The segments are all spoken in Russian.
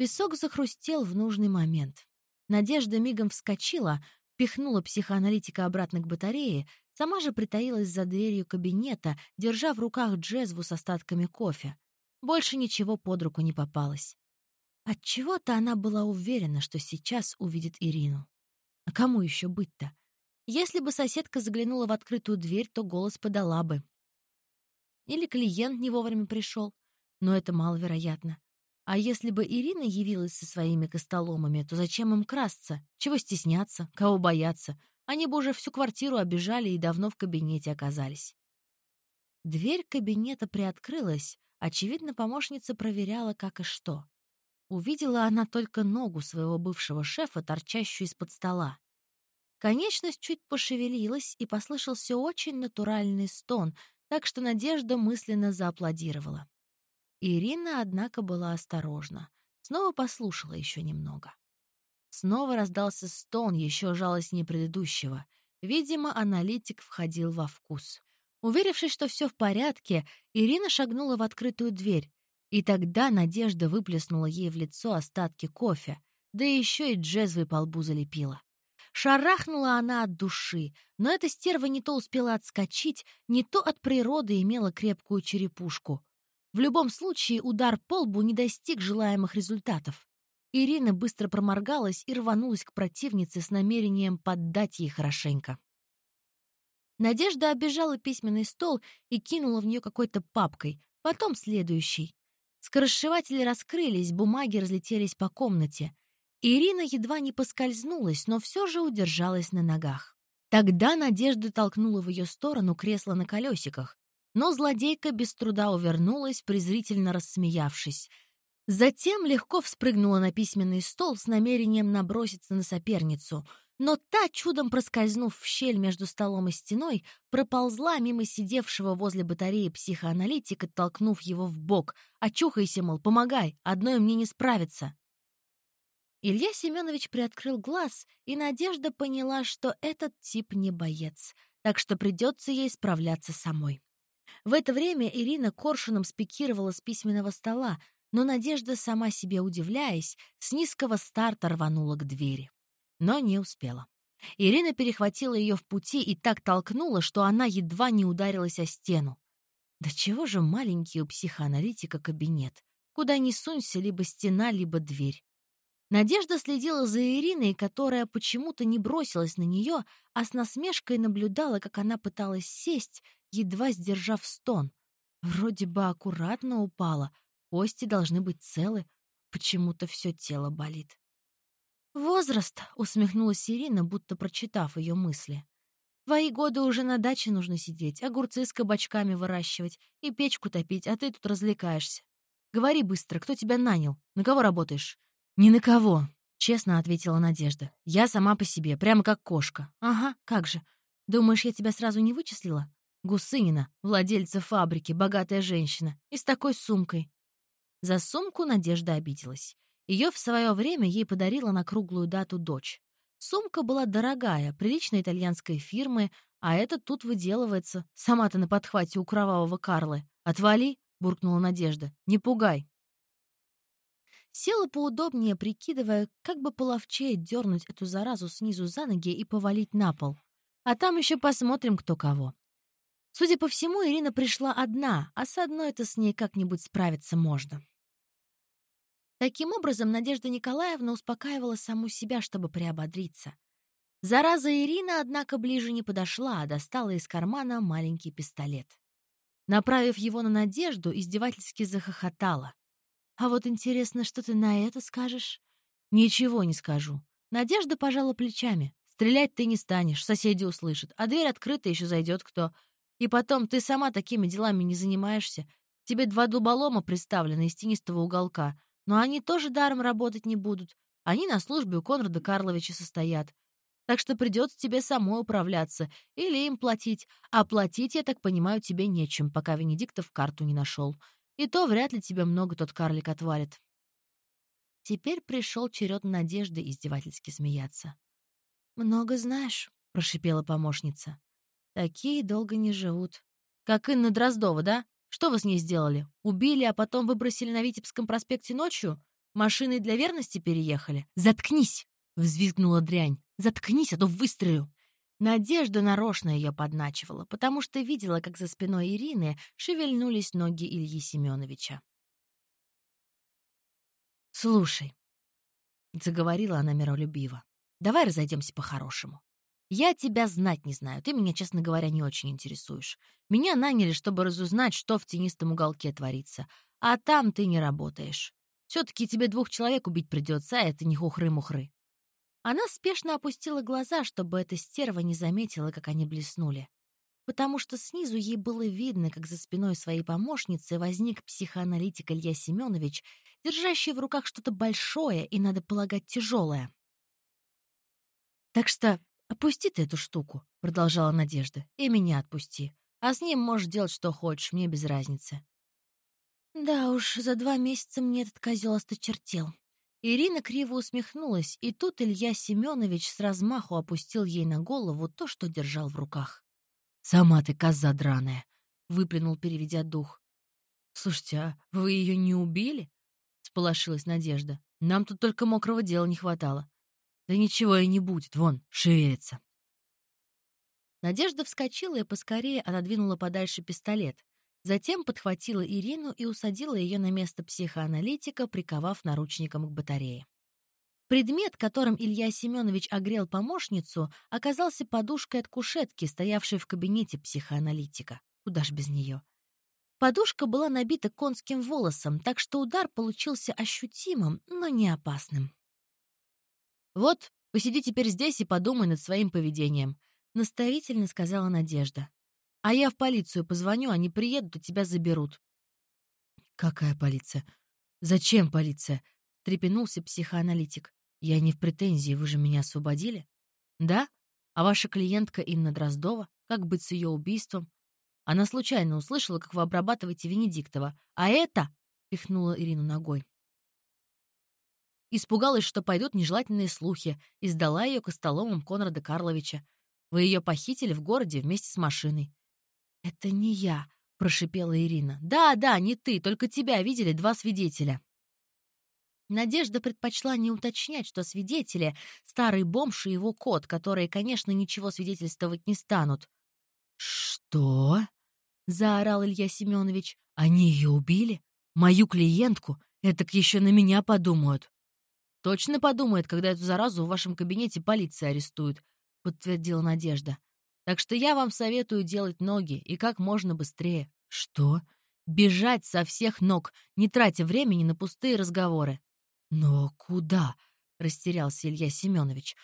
Песок захрустел в нужный момент. Надежда мигом вскочила, пихнула психоаналитика обратно к батарее, сама же притаилась за дверью кабинета, держа в руках джезву с остатками кофе. Больше ничего под руку не попалось. Отчего-то она была уверена, что сейчас увидит Ирину. А кому еще быть-то? Если бы соседка заглянула в открытую дверь, то голос подала бы. Или клиент не вовремя пришел. Но это маловероятно. А если бы Ирина явилась со своими костоломами, то зачем им красться? Чего стесняться? Кого бояться? Они бы уже всю квартиру обижали и давно в кабинете оказались. Дверь кабинета приоткрылась. Очевидно, помощница проверяла, как и что. Увидела она только ногу своего бывшего шефа, торчащую из-под стола. Конечность чуть пошевелилась, и послышался очень натуральный стон, так что Надежда мысленно зааплодировала. Ирина, однако, была осторожна. Снова послушала еще немного. Снова раздался стон, еще жалостнее предыдущего. Видимо, аналитик входил во вкус. Уверившись, что все в порядке, Ирина шагнула в открытую дверь. И тогда Надежда выплеснула ей в лицо остатки кофе, да еще и джезвой по лбу залепила. Шарахнула она от души, но эта стерва не то успела отскочить, не то от природы имела крепкую черепушку. В любом случае удар по лбу не достиг желаемых результатов. Ирина быстро проморгалась и рванулась к противнице с намерением поддать ей хорошенько. Надежда обежала письменный стол и кинула в нее какой-то папкой, потом следующий. Скоросшиватели раскрылись, бумаги разлетелись по комнате. Ирина едва не поскользнулась, но все же удержалась на ногах. Тогда Надежда толкнула в ее сторону кресло на колесиках, но злодейка без труда увернулась, презрительно рассмеявшись. Затем легко вспрыгнула на письменный стол с намерением наброситься на соперницу, но та, чудом проскользнув в щель между столом и стеной, проползла мимо сидевшего возле батареи психоаналитика, толкнув его в бок. «Очухайся, мол, помогай, одной мне не справиться». Илья Семенович приоткрыл глаз, и Надежда поняла, что этот тип не боец, так что придется ей справляться самой. В это время Ирина коршуном спикировала с письменного стола, но Надежда, сама себе удивляясь, с низкого старта рванула к двери. Но не успела. Ирина перехватила ее в пути и так толкнула, что она едва не ударилась о стену. Да чего же маленький у психоаналитика кабинет? Куда ни сунься, либо стена, либо дверь. Надежда следила за Ириной, которая почему-то не бросилась на нее, а с насмешкой наблюдала, как она пыталась сесть, едва сдержав стон. Вроде бы аккуратно упала, кости должны быть целы, почему-то все тело болит. «Возраст», — усмехнулась Ирина, будто прочитав ее мысли. «Твои годы уже на даче нужно сидеть, огурцы с кабачками выращивать и печку топить, а ты тут развлекаешься. Говори быстро, кто тебя нанял? На кого работаешь?» «Ни на кого», — честно ответила Надежда. «Я сама по себе, прямо как кошка». «Ага, как же. Думаешь, я тебя сразу не вычислила? Гусынина, владельца фабрики, богатая женщина. И с такой сумкой». За сумку Надежда обиделась. Ее в свое время ей подарила на круглую дату дочь. Сумка была дорогая, приличной итальянской фирмы, а это тут выделывается. Сама-то на подхвате у кровавого Карлы. «Отвали!» — буркнула Надежда. «Не пугай!» Села поудобнее, прикидывая, как бы половчее дернуть эту заразу снизу за ноги и повалить на пол. А там еще посмотрим, кто кого. Судя по всему, Ирина пришла одна, а с одной-то с ней как-нибудь справиться можно. Таким образом, Надежда Николаевна успокаивала саму себя, чтобы приободриться. Зараза Ирина, однако, ближе не подошла, а достала из кармана маленький пистолет. Направив его на Надежду, издевательски захохотала. А вот интересно, что ты на это скажешь? Ничего не скажу. Надежда пожала плечами. Стрелять ты не станешь, соседи услышат, а дверь открыта, еще зайдет кто. И потом, ты сама такими делами не занимаешься. Тебе два дуболома представлены из тенистого уголка, но они тоже даром работать не будут. Они на службе у Конрада Карловича состоят. Так что придется тебе самой управляться или им платить. А платить, я так понимаю, тебе нечем, пока Венедиктов карту не нашел. И то вряд ли тебе много тот карлик отвалит. Теперь пришел черед Надежды издевательски смеяться. «Много знаешь», — прошипела помощница. «Такие долго не живут. Как Инна Дроздова, да? Что вы с ней сделали? Убили, а потом выбросили на Витебском проспекте ночью? Машины для верности переехали? Заткнись!» — взвизгнула дрянь. «Заткнись, а то выстрелю!» Надежда нарочно ее подначивала, потому что видела, как за спиной Ирины шевельнулись ноги Ильи Семеновича. «Слушай», — заговорила она миролюбиво, — «давай разойдемся по-хорошему. Я тебя знать не знаю, ты меня, честно говоря, не очень интересуешь. Меня наняли, чтобы разузнать, что в тенистом уголке творится, а там ты не работаешь. Все-таки тебе двух человек убить придется, а это не хухры-мухры. Она спешно опустила глаза, чтобы эта стерва не заметила, как они блеснули. Потому что снизу ей было видно, как за спиной своей помощницы возник психоаналитик Илья Семенович, держащий в руках что-то большое и, надо полагать, тяжелое. «Так что опусти ты эту штуку», — продолжала Надежда, — «и меня отпусти. А с ним можешь делать, что хочешь, мне без разницы». Да уж, за два месяца мне этот козел осточертел. Ирина криво усмехнулась, и тут Илья Семенович с размаху опустил ей на голову то, что держал в руках. «Сама ты коза драная!» — выплюнул, переведя дух. «Слушайте, а вы ее не убили?» — сполошилась Надежда. «Нам тут только мокрого дела не хватало». «Да ничего и не будет, вон, шевелится». Надежда вскочила и поскорее отодвинула подальше пистолет. Затем подхватила Ирину и усадила ее на место психоаналитика, приковав наручником к батарее. Предмет, которым Илья Семенович огрел помощницу, оказался подушкой от кушетки, стоявшей в кабинете психоаналитика. Куда ж без нее? Подушка была набита конским волосом, так что удар получился ощутимым, но не опасным. «Вот, посиди теперь здесь и подумай над своим поведением», — наставительно сказала Надежда. А я в полицию позвоню, они приедут и тебя заберут». «Какая полиция? Зачем полиция?» — трепенулся психоаналитик. «Я не в претензии, вы же меня освободили?» «Да? А ваша клиентка Инна Дроздова? Как быть с ее убийством?» Она случайно услышала, как вы обрабатываете Венедиктова. «А это...» — пихнула Ирину ногой. Испугалась, что пойдут нежелательные слухи, и сдала ее костоломам Конрада Карловича. Вы ее похитили в городе вместе с машиной. «Это не я», — прошипела Ирина. «Да, да, не ты, только тебя видели два свидетеля». Надежда предпочла не уточнять, что свидетели — старый бомж и его кот, которые, конечно, ничего свидетельствовать не станут. «Что?» — заорал Илья Семенович. «Они ее убили? Мою клиентку? Этак еще на меня подумают». «Точно подумает, когда эту заразу в вашем кабинете полиция арестует», — подтвердила Надежда. Так что я вам советую делать ноги и как можно быстрее. Что? Бежать со всех ног, не тратя времени на пустые разговоры. Но куда? Растерялся Илья Семенович.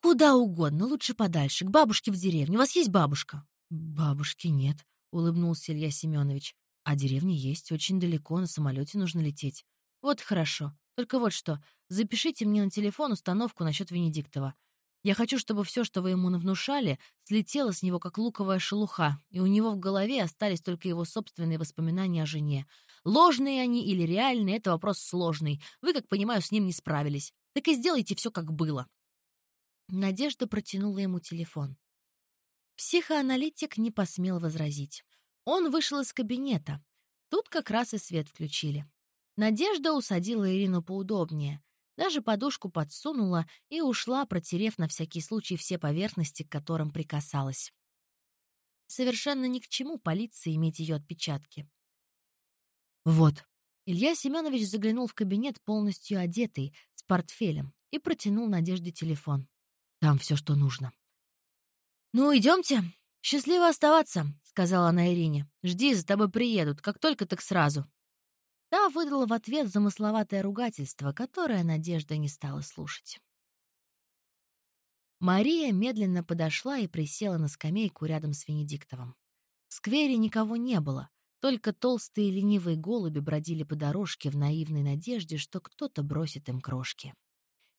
Куда угодно, лучше подальше, к бабушке в деревне. У вас есть бабушка? Бабушки нет, улыбнулся Илья Семенович. А деревня есть, очень далеко, на самолете нужно лететь. Вот хорошо. Только вот что, запишите мне на телефон установку насчет Венедиктова. Я хочу, чтобы все, что вы ему навнушали, слетело с него, как луковая шелуха, и у него в голове остались только его собственные воспоминания о жене. Ложные они или реальные — это вопрос сложный. Вы, как понимаю, с ним не справились. Так и сделайте все, как было». Надежда протянула ему телефон. Психоаналитик не посмел возразить. Он вышел из кабинета. Тут как раз и свет включили. Надежда усадила Ирину поудобнее. Даже подушку подсунула и ушла, протерев на всякий случай все поверхности, к которым прикасалась. Совершенно ни к чему полиции иметь ее отпечатки. Вот. Илья Семенович заглянул в кабинет полностью одетый, с портфелем, и протянул Надежде телефон. Там все, что нужно. «Ну, идемте. Счастливо оставаться», — сказала она Ирине. «Жди, за тобой приедут. Как только, так сразу». Та выдала в ответ замысловатое ругательство, которое Надежда не стала слушать. Мария медленно подошла и присела на скамейку рядом с Венедиктовым. В сквере никого не было, только толстые ленивые голуби бродили по дорожке в наивной надежде, что кто-то бросит им крошки.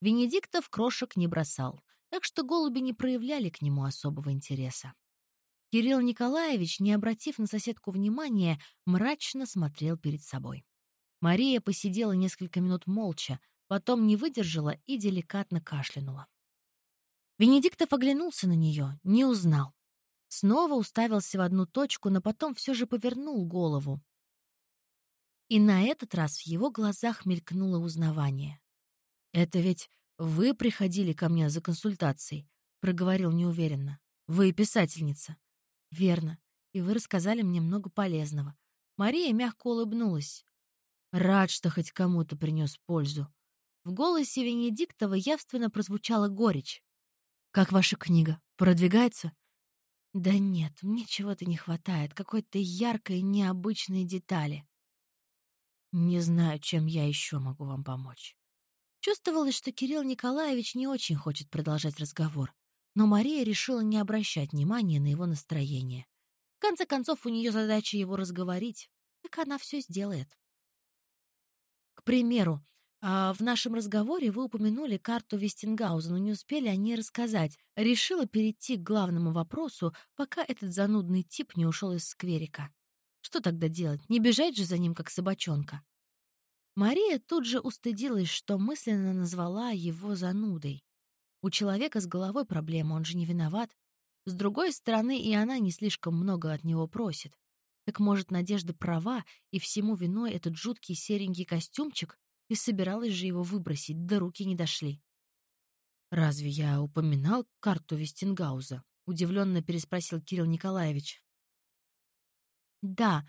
Венедиктов крошек не бросал, так что голуби не проявляли к нему особого интереса. Кирилл Николаевич, не обратив на соседку внимания, мрачно смотрел перед собой. Мария посидела несколько минут молча, потом не выдержала и деликатно кашлянула. Венедиктов оглянулся на нее, не узнал. Снова уставился в одну точку, но потом все же повернул голову. И на этот раз в его глазах мелькнуло узнавание. «Это ведь вы приходили ко мне за консультацией», — проговорил неуверенно. «Вы писательница». «Верно. И вы рассказали мне много полезного». Мария мягко улыбнулась. «Рад, что хоть кому-то принес пользу». В голосе Венедиктова явственно прозвучала горечь. «Как ваша книга? Продвигается?» «Да нет, мне чего-то не хватает, какой-то яркой, необычной детали». «Не знаю, чем я еще могу вам помочь». Чувствовалось, что Кирилл Николаевич не очень хочет продолжать разговор, но Мария решила не обращать внимания на его настроение. В конце концов, у нее задача его разговорить, так она все сделает. Примеру, а, в нашем разговоре вы упомянули карту Вестингауза, но не успели о ней рассказать. Решила перейти к главному вопросу, пока этот занудный тип не ушел из скверика. Что тогда делать? Не бежать же за ним, как собачонка. Мария тут же устыдилась, что мысленно назвала его занудой. У человека с головой проблема, он же не виноват. С другой стороны, и она не слишком много от него просит. Так может, Надежда права, и всему виной этот жуткий серенький костюмчик? И собиралась же его выбросить, до руки не дошли. «Разве я упоминал карту Вестингауза?» — удивленно переспросил Кирилл Николаевич. «Да,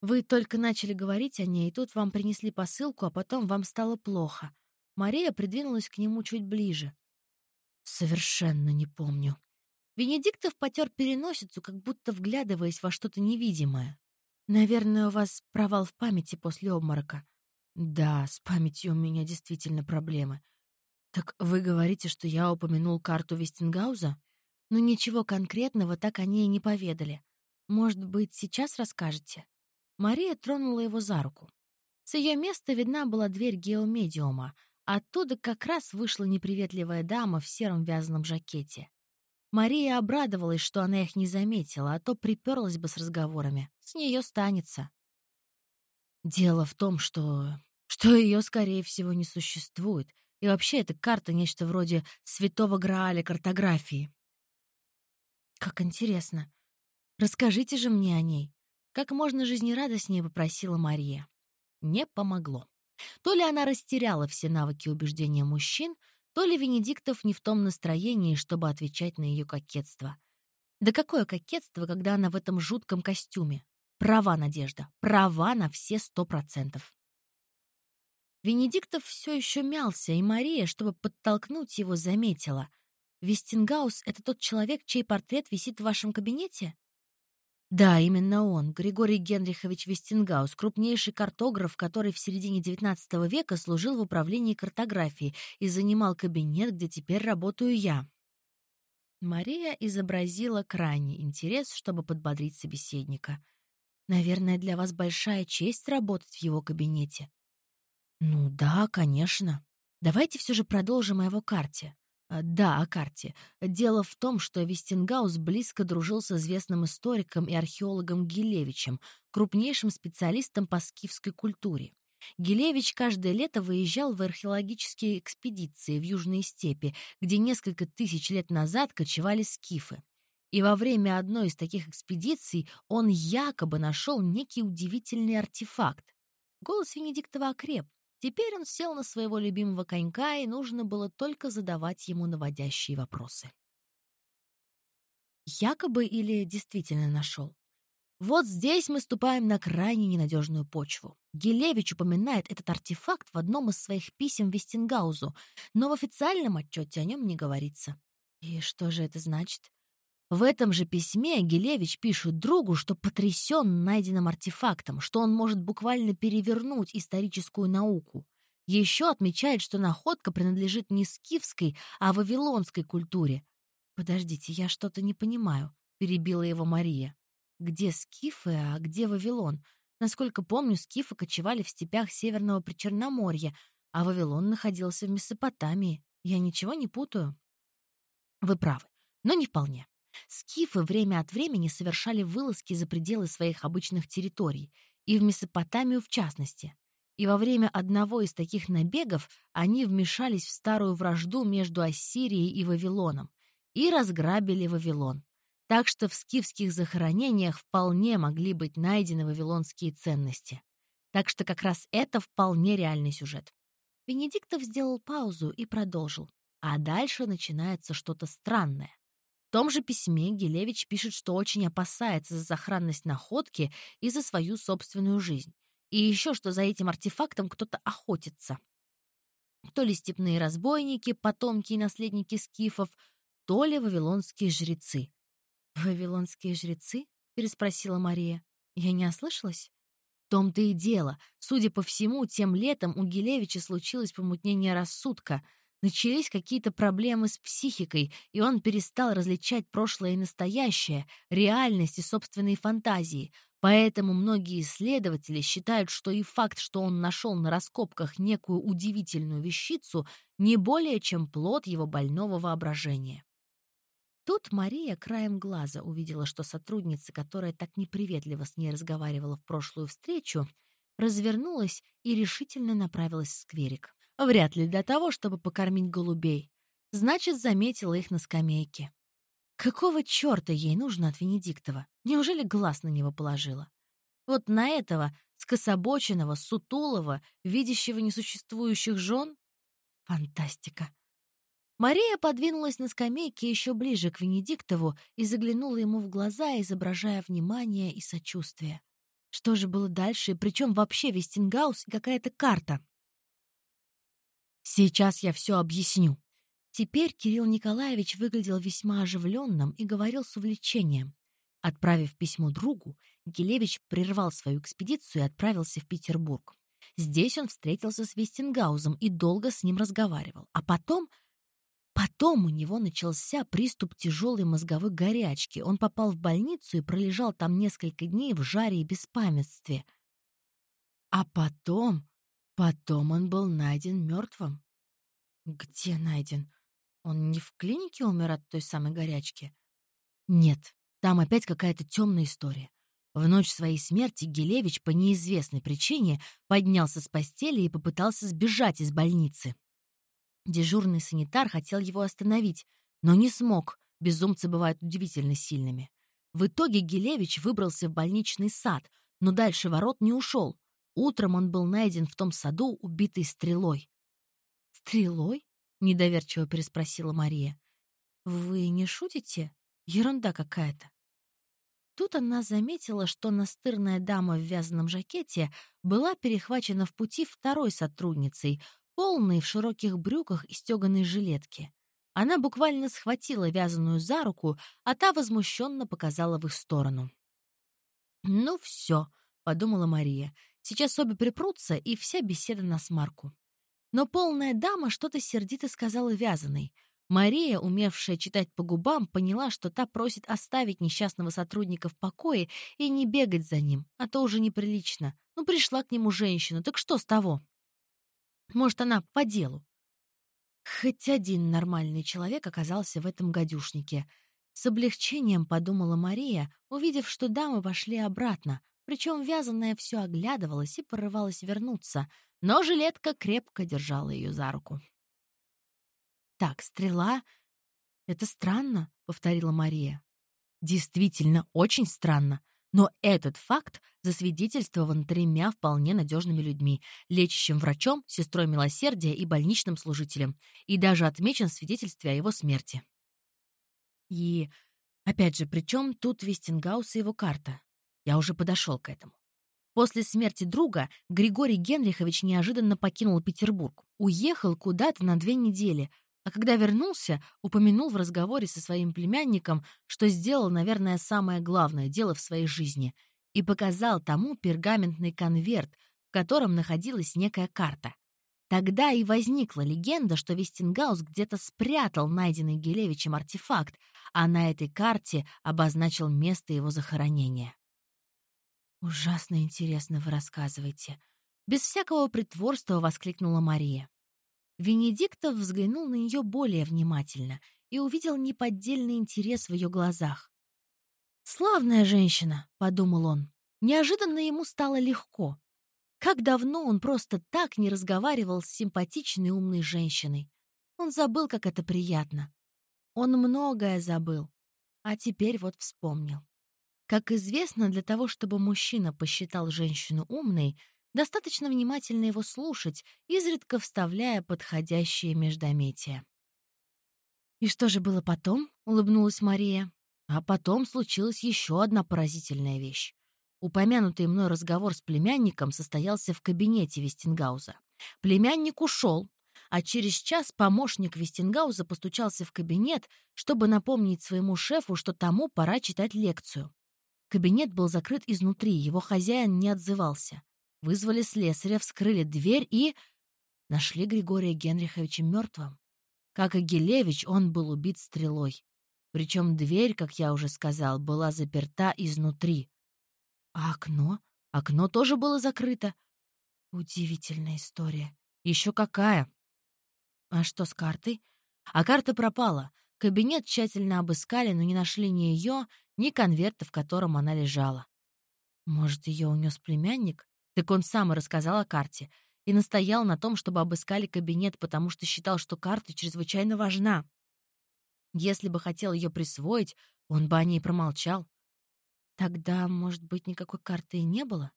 вы только начали говорить о ней, и тут вам принесли посылку, а потом вам стало плохо. Мария придвинулась к нему чуть ближе. Совершенно не помню. Венедиктов потер переносицу, как будто вглядываясь во что-то невидимое. Наверное, у вас провал в памяти после обморока. Да, с памятью у меня действительно проблемы. Так вы говорите, что я упомянул карту Вестингауза? Но ничего конкретного так они и не поведали. Может быть, сейчас расскажете? Мария тронула его за руку. С ее места видна была дверь геомедиума. Оттуда как раз вышла неприветливая дама в сером вязаном жакете. Мария обрадовалась, что она их не заметила, а то приперлась бы с разговорами. С нее станется. Дело в том, что... что ее, скорее всего, не существует. И вообще эта карта — нечто вроде святого Грааля картографии. Как интересно. Расскажите же мне о ней. Как можно жизнерадостнее попросила Мария. Не помогло. То ли она растеряла все навыки убеждения мужчин, то ли Венедиктов не в том настроении, чтобы отвечать на ее кокетство. Да какое кокетство, когда она в этом жутком костюме? Права, Надежда, права на все сто процентов. Венедиктов все еще мялся, и Мария, чтобы подтолкнуть его, заметила. «Вестингаус — это тот человек, чей портрет висит в вашем кабинете?» Да, именно он, Григорий Генрихович Вестингаус, крупнейший картограф, который в середине XIX века служил в управлении картографией и занимал кабинет, где теперь работаю я. Мария изобразила крайний интерес, чтобы подбодрить собеседника. «Наверное, для вас большая честь работать в его кабинете». «Ну да, конечно. Давайте все же продолжим о его карте. А, да, о карте. Дело в том, что Вестингаус близко дружил с известным историком и археологом Гилевичем, крупнейшим специалистом по скифской культуре. Гилевич каждое лето выезжал в археологические экспедиции в Южные степи, где несколько тысяч лет назад кочевали скифы. И во время одной из таких экспедиций он якобы нашел некий удивительный артефакт. Голос Венедиктова окреп, Теперь он сел на своего любимого конька, и нужно было только задавать ему наводящие вопросы. Якобы или действительно нашел? Вот здесь мы ступаем на крайне ненадежную почву. Гелевич упоминает этот артефакт в одном из своих писем Вестингаузу, но в официальном отчете о нем не говорится. И что же это значит? В этом же письме Гелевич пишет другу, что потрясен найденным артефактом, что он может буквально перевернуть историческую науку. Еще отмечает, что находка принадлежит не скифской, а вавилонской культуре. «Подождите, я что-то не понимаю», — перебила его Мария. «Где скифы, а где Вавилон? Насколько помню, скифы кочевали в степях Северного Причерноморья, а Вавилон находился в Месопотамии. Я ничего не путаю?» «Вы правы, но не вполне. Скифы время от времени совершали вылазки за пределы своих обычных территорий, и в Месопотамию в частности. И во время одного из таких набегов они вмешались в старую вражду между Ассирией и Вавилоном и разграбили Вавилон. Так что в скифских захоронениях вполне могли быть найдены вавилонские ценности. Так что как раз это вполне реальный сюжет. Венедиктов сделал паузу и продолжил. А дальше начинается что-то странное. Том же письме Гелевич пишет, что очень опасается за сохранность находки и за свою собственную жизнь. И еще, что за этим артефактом кто-то охотится. То ли степные разбойники, потомки и наследники скифов, то ли вавилонские жрецы. «Вавилонские жрецы?» — переспросила Мария. «Я не ослышалась?» В том-то и дело. Судя по всему, тем летом у Гелевича случилось помутнение рассудка — Начались какие-то проблемы с психикой, и он перестал различать прошлое и настоящее, реальность и собственные фантазии. Поэтому многие исследователи считают, что и факт, что он нашел на раскопках некую удивительную вещицу, не более чем плод его больного воображения. Тут Мария краем глаза увидела, что сотрудница, которая так неприветливо с ней разговаривала в прошлую встречу, развернулась и решительно направилась в скверик. Вряд ли для того, чтобы покормить голубей. Значит, заметила их на скамейке. Какого черта ей нужно от Венедиктова? Неужели глаз на него положила? Вот на этого скособоченного, сутулого, видящего несуществующих жен? Фантастика. Мария подвинулась на скамейке еще ближе к Венедиктову и заглянула ему в глаза, изображая внимание и сочувствие. Что же было дальше, и причем вообще Вестингаус и какая-то карта? Сейчас я все объясню. Теперь Кирилл Николаевич выглядел весьма оживленным и говорил с увлечением. Отправив письмо другу, Гелевич прервал свою экспедицию и отправился в Петербург. Здесь он встретился с Вестингаузом и долго с ним разговаривал. А потом... Потом у него начался приступ тяжелой мозговой горячки. Он попал в больницу и пролежал там несколько дней в жаре и беспамятстве. А потом... Потом он был найден мертвым. Где найден? Он не в клинике умер от той самой горячки? Нет, там опять какая-то темная история. В ночь своей смерти Гелевич по неизвестной причине поднялся с постели и попытался сбежать из больницы. Дежурный санитар хотел его остановить, но не смог. Безумцы бывают удивительно сильными. В итоге Гелевич выбрался в больничный сад, но дальше ворот не ушел. Утром он был найден в том саду, убитый стрелой. «Стрелой?» — недоверчиво переспросила Мария. «Вы не шутите? Ерунда какая-то». Тут она заметила, что настырная дама в вязаном жакете была перехвачена в пути второй сотрудницей, полной в широких брюках и стеганой жилетке. Она буквально схватила вязаную за руку, а та возмущенно показала в их сторону. «Ну все», — подумала Мария, Сейчас обе припрутся, и вся беседа на смарку. Но полная дама что-то сердито сказала вязаной. Мария, умевшая читать по губам, поняла, что та просит оставить несчастного сотрудника в покое и не бегать за ним, а то уже неприлично. Ну, пришла к нему женщина, так что с того? Может, она по делу? Хоть один нормальный человек оказался в этом гадюшнике. С облегчением подумала Мария, увидев, что дамы пошли обратно, причем вязаная все оглядывалась и порывалась вернуться, но жилетка крепко держала ее за руку. «Так, стрела — это странно», — повторила Мария. «Действительно, очень странно. Но этот факт засвидетельствован тремя вполне надежными людьми — лечащим врачом, сестрой милосердия и больничным служителем, и даже отмечен в свидетельстве о его смерти. И, опять же, при чем тут Вестингаус и его карта? Я уже подошел к этому. После смерти друга Григорий Генрихович неожиданно покинул Петербург, уехал куда-то на две недели, а когда вернулся, упомянул в разговоре со своим племянником, что сделал, наверное, самое главное дело в своей жизни, и показал тому пергаментный конверт, в котором находилась некая карта. Тогда и возникла легенда, что Вестингаус где-то спрятал найденный Гелевичем артефакт, а на этой карте обозначил место его захоронения. «Ужасно интересно вы рассказываете», — без всякого притворства воскликнула Мария. Венедиктов взглянул на нее более внимательно и увидел неподдельный интерес в ее глазах. «Славная женщина», — подумал он. Неожиданно ему стало легко. Как давно он просто так не разговаривал с симпатичной умной женщиной. Он забыл, как это приятно. Он многое забыл, а теперь вот вспомнил. Как известно, для того, чтобы мужчина посчитал женщину умной, Достаточно внимательно его слушать, изредка вставляя подходящие междометия. «И что же было потом?» — улыбнулась Мария. А потом случилась еще одна поразительная вещь. Упомянутый мной разговор с племянником состоялся в кабинете Вестингауза. Племянник ушел, а через час помощник Вестингауза постучался в кабинет, чтобы напомнить своему шефу, что тому пора читать лекцию. Кабинет был закрыт изнутри, его хозяин не отзывался. Вызвали слесаря, вскрыли дверь и... Нашли Григория Генриховича мертвым. Как и Гелевич, он был убит стрелой. Причем дверь, как я уже сказал, была заперта изнутри. А окно? Окно тоже было закрыто. Удивительная история. Еще какая. А что с картой? А карта пропала. Кабинет тщательно обыскали, но не нашли ни ее, ни конверта, в котором она лежала. Может, ее унес племянник? Так он сам и рассказал о карте и настоял на том, чтобы обыскали кабинет, потому что считал, что карта чрезвычайно важна. Если бы хотел ее присвоить, он бы о ней промолчал. Тогда, может быть, никакой карты и не было?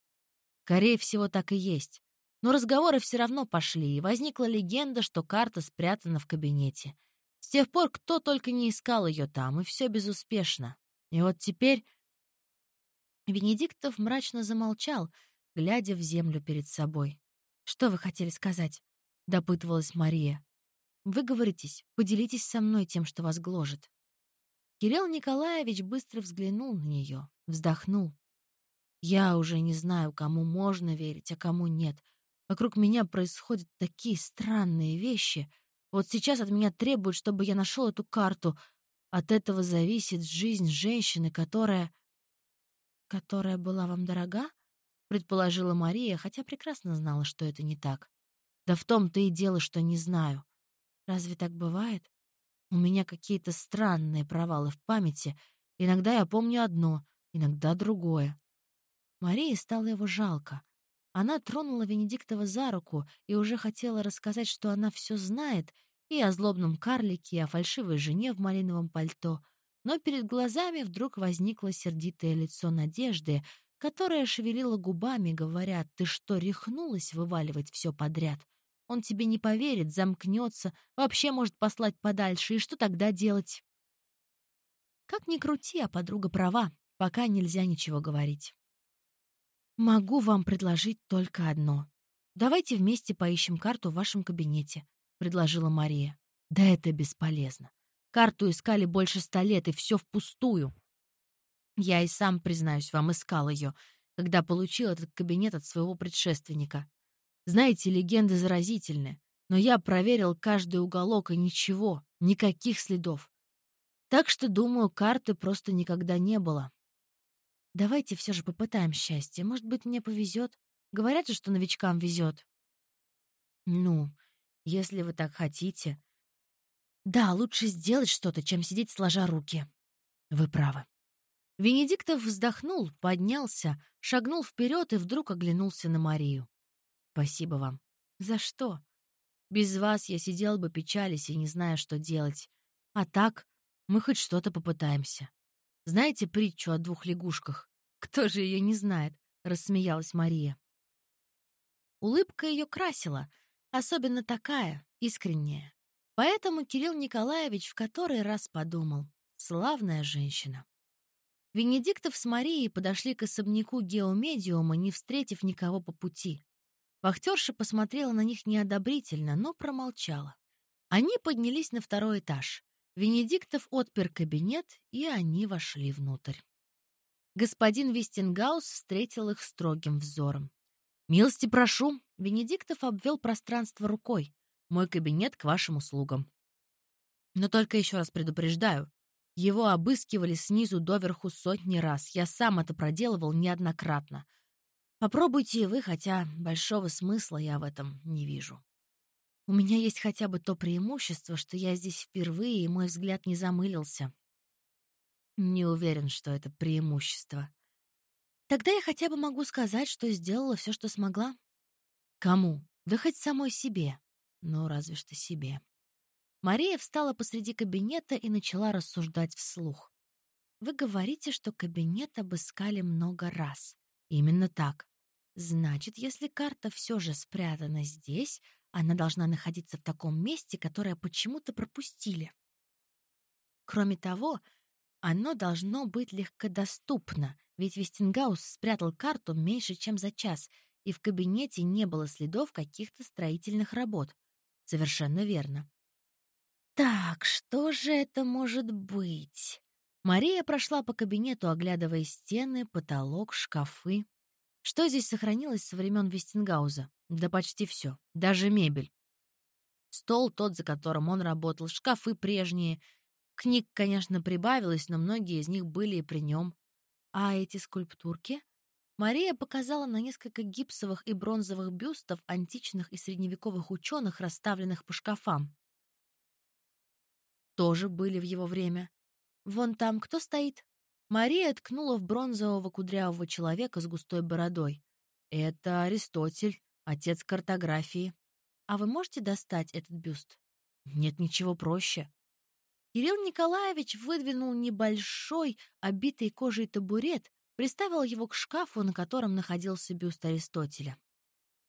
Скорее всего, так и есть. Но разговоры все равно пошли, и возникла легенда, что карта спрятана в кабинете. С тех пор кто только не искал ее там, и все безуспешно. И вот теперь... Венедиктов мрачно замолчал, глядя в землю перед собой. «Что вы хотели сказать?» — допытывалась Мария. «Вы говоритесь, поделитесь со мной тем, что вас гложет». Кирилл Николаевич быстро взглянул на нее, вздохнул. «Я уже не знаю, кому можно верить, а кому нет. Вокруг меня происходят такие странные вещи. Вот сейчас от меня требуют, чтобы я нашел эту карту. От этого зависит жизнь женщины, которая... Которая была вам дорога? Предположила Мария, хотя прекрасно знала, что это не так. Да в том-то и дело, что не знаю. Разве так бывает? У меня какие-то странные провалы в памяти. Иногда я помню одно, иногда другое. Марии стало его жалко. Она тронула Венедиктова за руку и уже хотела рассказать, что она все знает, и о злобном карлике, и о фальшивой жене в малиновом пальто, но перед глазами вдруг возникло сердитое лицо Надежды, которая шевелила губами, говоря, «Ты что, рехнулась вываливать все подряд? Он тебе не поверит, замкнется, вообще может послать подальше, и что тогда делать?» Как ни крути, а подруга права, пока нельзя ничего говорить. «Могу вам предложить только одно. Давайте вместе поищем карту в вашем кабинете», — предложила Мария. «Да это бесполезно. Карту искали больше ста лет, и все впустую. Я и сам, признаюсь вам, искал ее, когда получил этот кабинет от своего предшественника. Знаете, легенды заразительны, но я проверил каждый уголок, и ничего, никаких следов. Так что, думаю, карты просто никогда не было. Давайте все же попытаем счастье. Может быть, мне повезет. Говорят же, что новичкам везет. Ну, если вы так хотите. Да, лучше сделать что-то, чем сидеть сложа руки. Вы правы. Венедиктов вздохнул, поднялся, шагнул вперед и вдруг оглянулся на Марию. Спасибо вам. За что? Без вас я сидел бы печались и не зная, что делать. А так мы хоть что-то попытаемся. Знаете притчу о двух лягушках? Кто же ее не знает? Рассмеялась Мария. Улыбка ее красила, особенно такая, искренняя. Поэтому Кирилл Николаевич в который раз подумал. Славная женщина. Венедиктов с Марией подошли к особняку геомедиума, не встретив никого по пути. Вахтерша посмотрела на них неодобрительно, но промолчала. Они поднялись на второй этаж. Венедиктов отпер кабинет, и они вошли внутрь. Господин Вестингаус встретил их строгим взором. «Милости прошу!» — Венедиктов обвел пространство рукой. «Мой кабинет к вашим услугам». «Но только еще раз предупреждаю. Его обыскивали снизу доверху сотни раз. Я сам это проделывал неоднократно. Попробуйте вы, хотя большого смысла я в этом не вижу». У меня есть хотя бы то преимущество, что я здесь впервые, и мой взгляд не замылился. Не уверен, что это преимущество. Тогда я хотя бы могу сказать, что сделала все, что смогла. Кому? Да хоть самой себе. Ну, разве что себе. Мария встала посреди кабинета и начала рассуждать вслух. Вы говорите, что кабинет обыскали много раз. Именно так. Значит, если карта все же спрятана здесь, она должна находиться в таком месте, которое почему-то пропустили. Кроме того, оно должно быть легкодоступно, ведь Вестингаус спрятал карту меньше, чем за час, и в кабинете не было следов каких-то строительных работ. Совершенно верно. Так, что же это может быть? Мария прошла по кабинету, оглядывая стены, потолок, шкафы. Что здесь сохранилось со времен Вестингауза? Да почти все, даже мебель. Стол тот, за которым он работал, шкафы прежние. Книг, конечно, прибавилось, но многие из них были и при нем. А эти скульптурки? Мария показала на несколько гипсовых и бронзовых бюстов античных и средневековых ученых, расставленных по шкафам. Тоже были в его время. Вон там кто стоит? Мария ткнула в бронзового кудрявого человека с густой бородой. Это Аристотель, отец картографии. А вы можете достать этот бюст? Нет ничего проще. Кирилл Николаевич выдвинул небольшой, обитый кожей табурет, приставил его к шкафу, на котором находился бюст Аристотеля.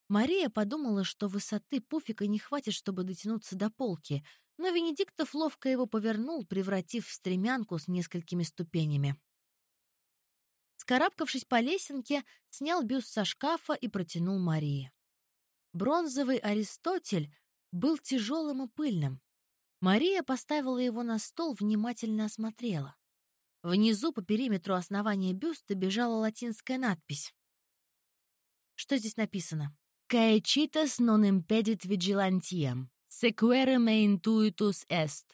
Мария подумала, что высоты пуфика не хватит, чтобы дотянуться до полки, но Венедиктов ловко его повернул, превратив в стремянку с несколькими ступенями. Скарабкавшись по лесенке, снял бюст со шкафа и протянул Марии. Бронзовый Аристотель был тяжелым и пыльным. Мария поставила его на стол, внимательно осмотрела. Внизу по периметру основания бюста бежала латинская надпись. Что здесь написано? «Caecitas non impedit vigilantiam, sequere me intuitus est».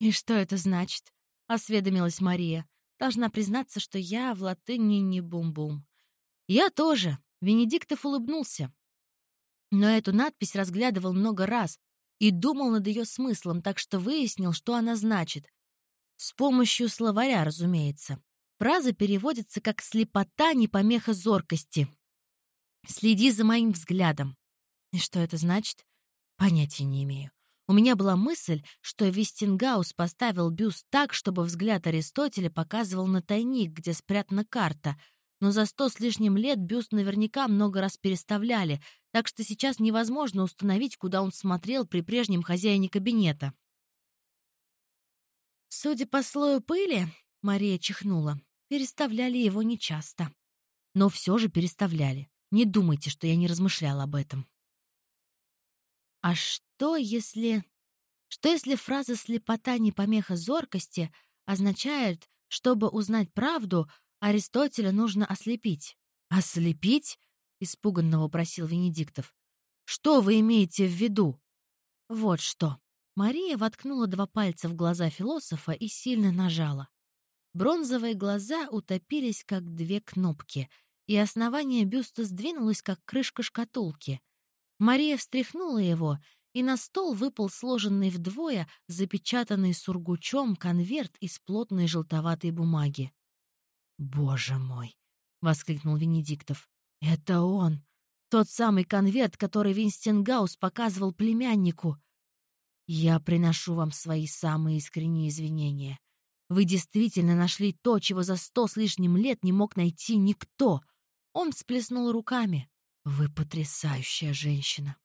«И что это значит?» — осведомилась Мария. Должна признаться, что я в латыни не бум-бум. «Я тоже», — Венедиктов улыбнулся. Но эту надпись разглядывал много раз и думал над ее смыслом, так что выяснил, что она значит. С помощью словаря, разумеется. Фраза переводится как «слепота, не помеха зоркости». «Следи за моим взглядом». И что это значит? Понятия не имею. У меня была мысль, что Вестингаус поставил бюст так, чтобы взгляд Аристотеля показывал на тайник, где спрятана карта, но за сто с лишним лет бюст наверняка много раз переставляли, так что сейчас невозможно установить, куда он смотрел при прежнем хозяине кабинета. Судя по слою пыли, Мария чихнула, переставляли его нечасто. Но все же переставляли. Не думайте, что я не размышляла об этом. А что, если... Что, если фраза «слепота не помеха зоркости» означает, чтобы узнать правду, Аристотеля нужно ослепить? «Ослепить?» — испуганно вопросил Венедиктов. «Что вы имеете в виду?» «Вот что». Мария воткнула два пальца в глаза философа и сильно нажала. Бронзовые глаза утопились, как две кнопки, и основание бюста сдвинулось, как крышка шкатулки. Мария встряхнула его, и на стол выпал сложенный вдвое, запечатанный сургучом конверт из плотной желтоватой бумаги. «Боже мой!» — воскликнул Венедиктов. «Это он! Тот самый конверт, который Винстенгаус показывал племяннику!» Я приношу вам свои самые искренние извинения. Вы действительно нашли то, чего за сто с лишним лет не мог найти никто. Он всплеснул руками. Вы потрясающая женщина.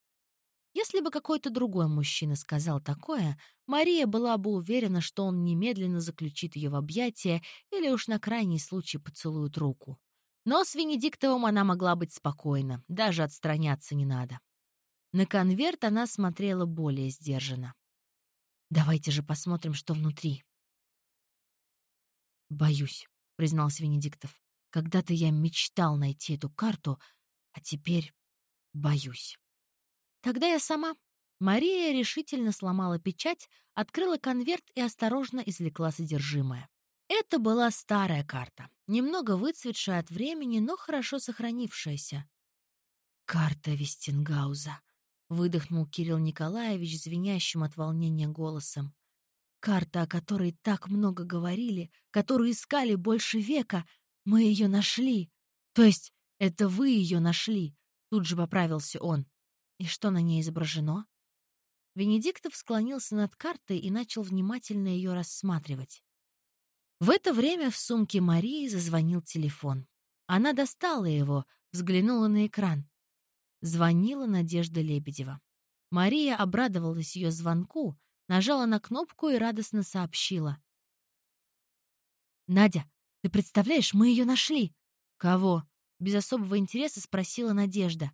Если бы какой-то другой мужчина сказал такое, Мария была бы уверена, что он немедленно заключит ее в объятия или уж на крайний случай поцелует руку. Но с Венедиктовым она могла быть спокойна, даже отстраняться не надо. На конверт она смотрела более сдержанно. «Давайте же посмотрим, что внутри». «Боюсь», — признался Венедиктов. «Когда-то я мечтал найти эту карту, а теперь боюсь». «Тогда я сама». Мария решительно сломала печать, открыла конверт и осторожно извлекла содержимое. Это была старая карта, немного выцветшая от времени, но хорошо сохранившаяся. «Карта Вестингауза», выдохнул Кирилл Николаевич звенящим от волнения голосом. Карта, о которой так много говорили, которую искали больше века, мы ее нашли. То есть это вы ее нашли, тут же поправился он. И что на ней изображено? Венедиктов склонился над картой и начал внимательно ее рассматривать. В это время в сумке Марии зазвонил телефон. Она достала его, взглянула на экран. Звонила Надежда Лебедева. Мария обрадовалась ее звонку, нажала на кнопку и радостно сообщила. «Надя, ты представляешь, мы ее нашли!» «Кого?» — без особого интереса спросила Надежда.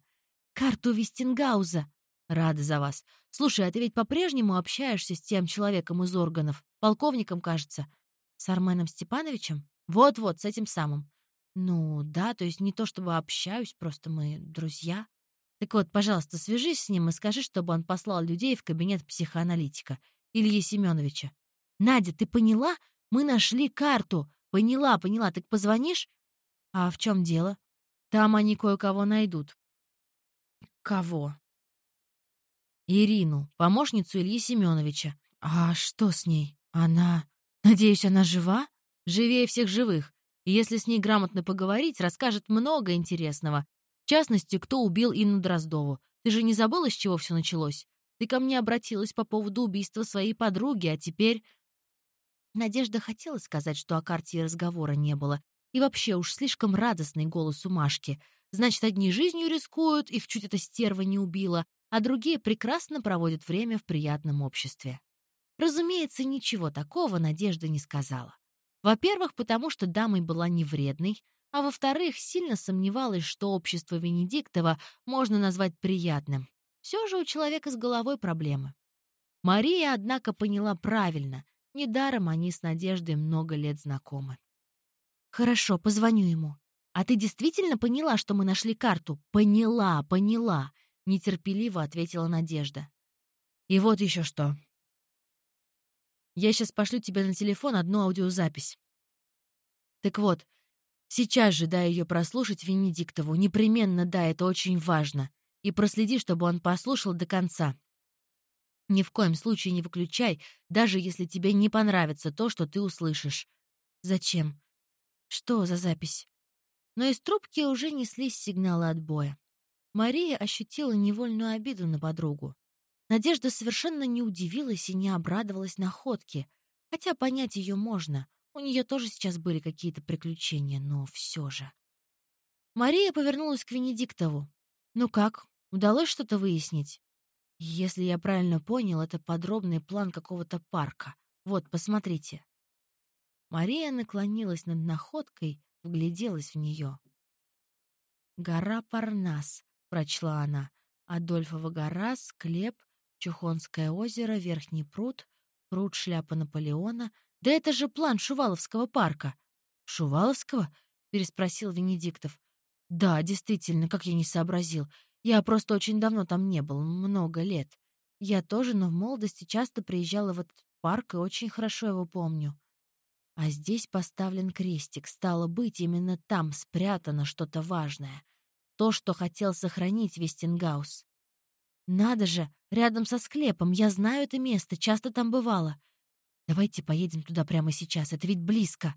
«Карту Вестингауза!» «Рада за вас. Слушай, а ты ведь по-прежнему общаешься с тем человеком из органов? Полковником, кажется. С Арменом Степановичем? Вот-вот, с этим самым. Ну, да, то есть не то чтобы общаюсь, просто мы друзья. Так вот, пожалуйста, свяжись с ним и скажи, чтобы он послал людей в кабинет психоаналитика Ильи Семеновича. Надя, ты поняла? Мы нашли карту. Поняла, поняла. Так позвонишь? А в чем дело? Там они кое-кого найдут. Кого? Ирину, помощницу Ильи Семеновича. А что с ней? Она... Надеюсь, она жива? Живее всех живых. И если с ней грамотно поговорить, расскажет много интересного. В частности, кто убил Инну Дроздову. Ты же не забыла, с чего все началось? Ты ко мне обратилась по поводу убийства своей подруги, а теперь... Надежда хотела сказать, что о карте разговора не было. И вообще уж слишком радостный голос у Машки. Значит, одни жизнью рискуют, их чуть эта стерва не убила, а другие прекрасно проводят время в приятном обществе. Разумеется, ничего такого Надежда не сказала. Во-первых, потому что дамой была не вредной, а во-вторых, сильно сомневалась, что общество Венедиктова можно назвать приятным. Все же у человека с головой проблемы. Мария, однако, поняла правильно. Недаром они с Надеждой много лет знакомы. «Хорошо, позвоню ему. А ты действительно поняла, что мы нашли карту?» «Поняла, поняла», — нетерпеливо ответила Надежда. «И вот еще что. Я сейчас пошлю тебе на телефон одну аудиозапись. Так вот, сейчас же дай ее прослушать Венедиктову. Непременно дай, это очень важно. И проследи, чтобы он послушал до конца. Ни в коем случае не выключай, даже если тебе не понравится то, что ты услышишь. Зачем? Что за запись? Но из трубки уже неслись сигналы отбоя. Мария ощутила невольную обиду на подругу. Надежда совершенно не удивилась и не обрадовалась находке, хотя понять ее можно. У нее тоже сейчас были какие-то приключения, но все же. Мария повернулась к Венедиктову. «Ну как, удалось что-то выяснить?» «Если я правильно понял, это подробный план какого-то парка. Вот, посмотрите». Мария наклонилась над находкой, вгляделась в нее. «Гора Парнас», — прочла она. «Адольфова гора, склеп, Чухонское озеро, Верхний пруд, пруд шляпа Наполеона. Да это же план Шуваловского парка». «Шуваловского?» — переспросил Венедиктов. «Да, действительно, как я не сообразил. Я просто очень давно там не был, много лет. Я тоже, но в молодости часто приезжала в этот парк и очень хорошо его помню. А здесь поставлен крестик. Стало быть, именно там спрятано что-то важное. То, что хотел сохранить Вестингаус. Надо же, рядом со склепом. Я знаю это место, часто там бывала. Давайте поедем туда прямо сейчас, это ведь близко.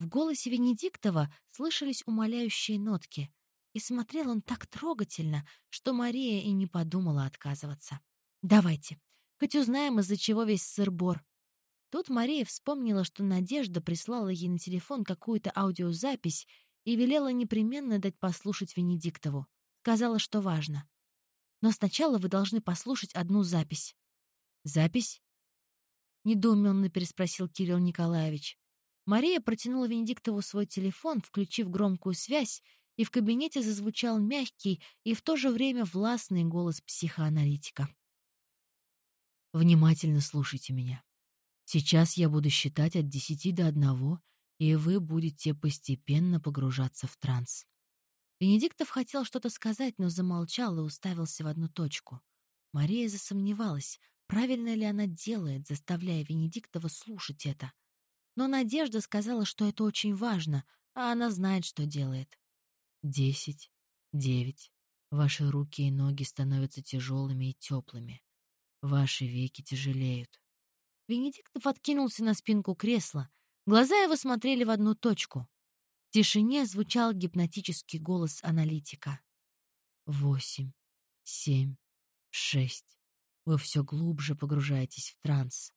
В голосе Венедиктова слышались умоляющие нотки. И смотрел он так трогательно, что Мария и не подумала отказываться. «Давайте, хоть узнаем, из-за чего весь сыр-бор. Тут Мария вспомнила, что Надежда прислала ей на телефон какую-то аудиозапись и велела непременно дать послушать Венедиктову. Сказала, что важно. Но сначала вы должны послушать одну запись. «Запись?» — недоуменно переспросил Кирилл Николаевич. Мария протянула Венедиктову свой телефон, включив громкую связь, и в кабинете зазвучал мягкий и в то же время властный голос психоаналитика. «Внимательно слушайте меня. Сейчас я буду считать от десяти до одного, и вы будете постепенно погружаться в транс. Венедиктов хотел что-то сказать, но замолчал и уставился в одну точку. Мария засомневалась, правильно ли она делает, заставляя Венедиктова слушать это. Но Надежда сказала, что это очень важно, а она знает, что делает. Десять, девять. Ваши руки и ноги становятся тяжелыми и теплыми. Ваши веки тяжелеют. Венедиктов откинулся на спинку кресла. Глаза его смотрели в одну точку. В тишине звучал гипнотический голос аналитика. Восемь, семь, шесть. Вы все глубже погружаетесь в транс.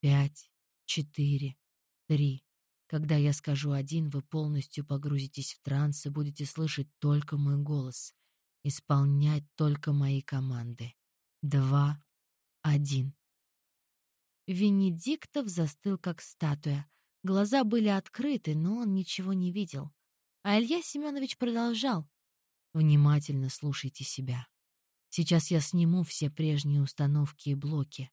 Пять, четыре, три, Когда я скажу один, вы полностью погрузитесь в транс и будете слышать только мой голос, исполнять только мои команды. Два, один. Венедиктов застыл, как статуя. Глаза были открыты, но он ничего не видел. А Илья Семенович продолжал. «Внимательно слушайте себя. Сейчас я сниму все прежние установки и блоки.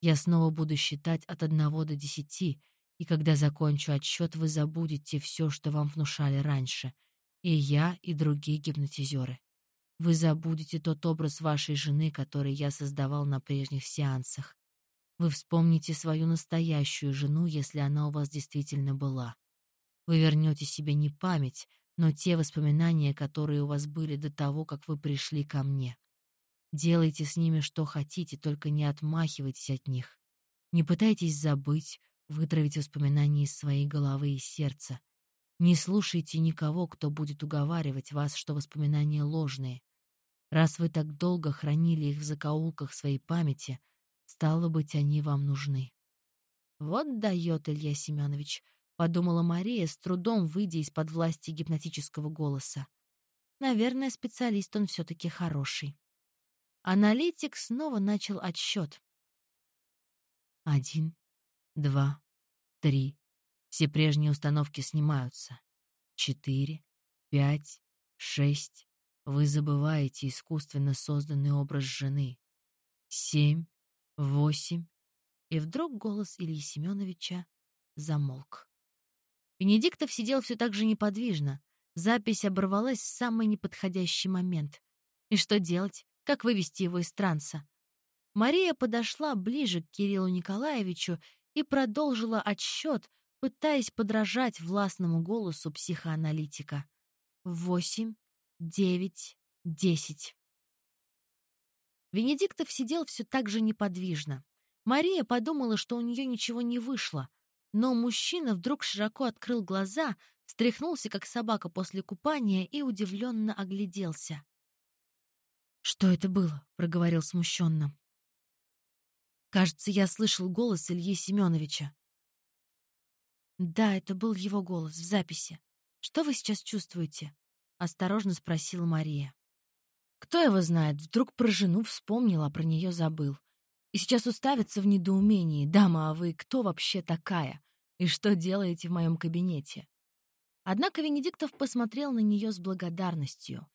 Я снова буду считать от одного до десяти, и когда закончу отсчет, вы забудете все, что вам внушали раньше. И я, и другие гипнотизеры. Вы забудете тот образ вашей жены, который я создавал на прежних сеансах. Вы вспомните свою настоящую жену, если она у вас действительно была. Вы вернете себе не память, но те воспоминания, которые у вас были до того, как вы пришли ко мне. Делайте с ними что хотите, только не отмахивайтесь от них. Не пытайтесь забыть, вытравить воспоминания из своей головы и сердца. Не слушайте никого, кто будет уговаривать вас, что воспоминания ложные. Раз вы так долго хранили их в закоулках своей памяти, стало быть, они вам нужны. Вот дает Илья Семенович, подумала Мария, с трудом выйдя из-под власти гипнотического голоса. Наверное, специалист он все-таки хороший. Аналитик снова начал отсчет. Один, два, три. Все прежние установки снимаются. Четыре, пять, шесть. Вы забываете искусственно созданный образ жены. Семь, восемь. И вдруг голос Ильи Семеновича замолк. Венедиктов сидел все так же неподвижно. Запись оборвалась в самый неподходящий момент. И что делать? Как вывести его из транса? Мария подошла ближе к Кириллу Николаевичу и продолжила отсчет, пытаясь подражать властному голосу психоаналитика. Восемь, девять, десять. Венедиктов сидел все так же неподвижно. Мария подумала, что у нее ничего не вышло, но мужчина вдруг широко открыл глаза, встряхнулся, как собака после купания, и удивленно огляделся. «Что это было?» — проговорил смущенно. «Кажется, я слышал голос Ильи Семеновича». «Да, это был его голос в записи. Что вы сейчас чувствуете?» — осторожно спросила Мария. «Кто его знает, вдруг про жену вспомнил, а про нее забыл. И сейчас уставится в недоумении. Дама, а вы кто вообще такая? И что делаете в моем кабинете?» Однако Венедиктов посмотрел на нее с благодарностью.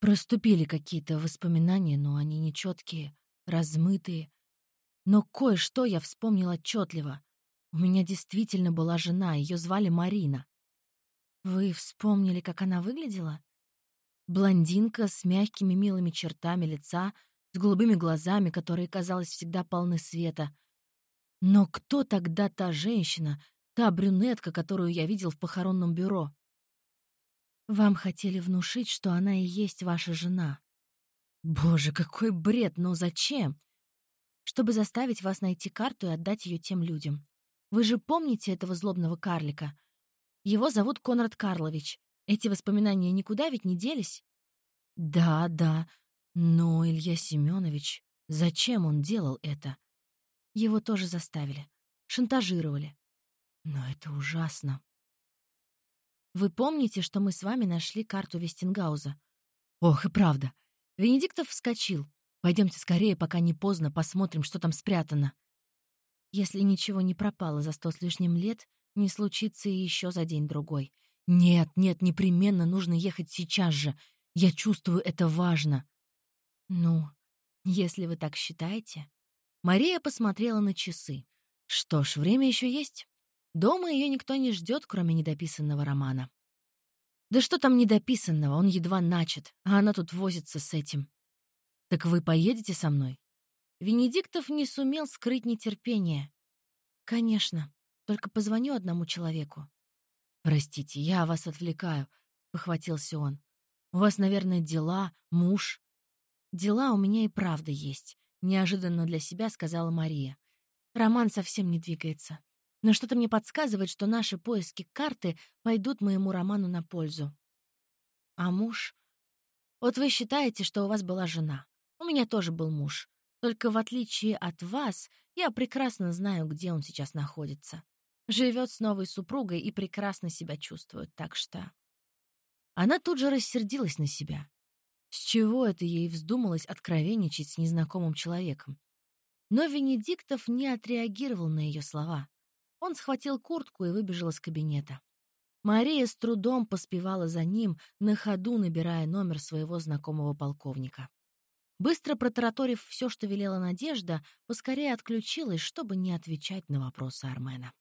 Проступили какие-то воспоминания, но они нечеткие, размытые. Но кое-что я вспомнил отчетливо. У меня действительно была жена, ее звали Марина. Вы вспомнили, как она выглядела? Блондинка с мягкими милыми чертами лица, с голубыми глазами, которые, казалось, всегда полны света. Но кто тогда та женщина, та брюнетка, которую я видел в похоронном бюро? Вам хотели внушить, что она и есть ваша жена. Боже, какой бред, но зачем? Чтобы заставить вас найти карту и отдать ее тем людям. Вы же помните этого злобного карлика? Его зовут Конрад Карлович. Эти воспоминания никуда ведь не делись? Да, да. Но Илья Семенович, зачем он делал это? Его тоже заставили. Шантажировали. Но это ужасно. Вы помните, что мы с вами нашли карту Вестингауза? Ох, и правда. Венедиктов вскочил. Пойдемте скорее, пока не поздно, посмотрим, что там спрятано. Если ничего не пропало за сто с лишним лет, не случится и еще за день-другой. Нет, нет, непременно нужно ехать сейчас же. Я чувствую, это важно. Ну, если вы так считаете. Мария посмотрела на часы. Что ж, время еще есть. Дома ее никто не ждет, кроме недописанного романа. Да что там недописанного, он едва начат, а она тут возится с этим. Так вы поедете со мной? Венедиктов не сумел скрыть нетерпение. Конечно, только позвоню одному человеку. Простите, я вас отвлекаю, похватился он. У вас, наверное, дела, муж. Дела у меня и правда есть, неожиданно для себя сказала Мария. Роман совсем не двигается но что-то мне подсказывает, что наши поиски карты пойдут моему роману на пользу. А муж? Вот вы считаете, что у вас была жена. У меня тоже был муж. Только в отличие от вас, я прекрасно знаю, где он сейчас находится. Живет с новой супругой и прекрасно себя чувствует, так что... Она тут же рассердилась на себя. С чего это ей вздумалось откровенничать с незнакомым человеком? Но Венедиктов не отреагировал на ее слова. Он схватил куртку и выбежал из кабинета. Мария с трудом поспевала за ним, на ходу набирая номер своего знакомого полковника. Быстро протараторив все, что велела Надежда, поскорее отключилась, чтобы не отвечать на вопросы Армена.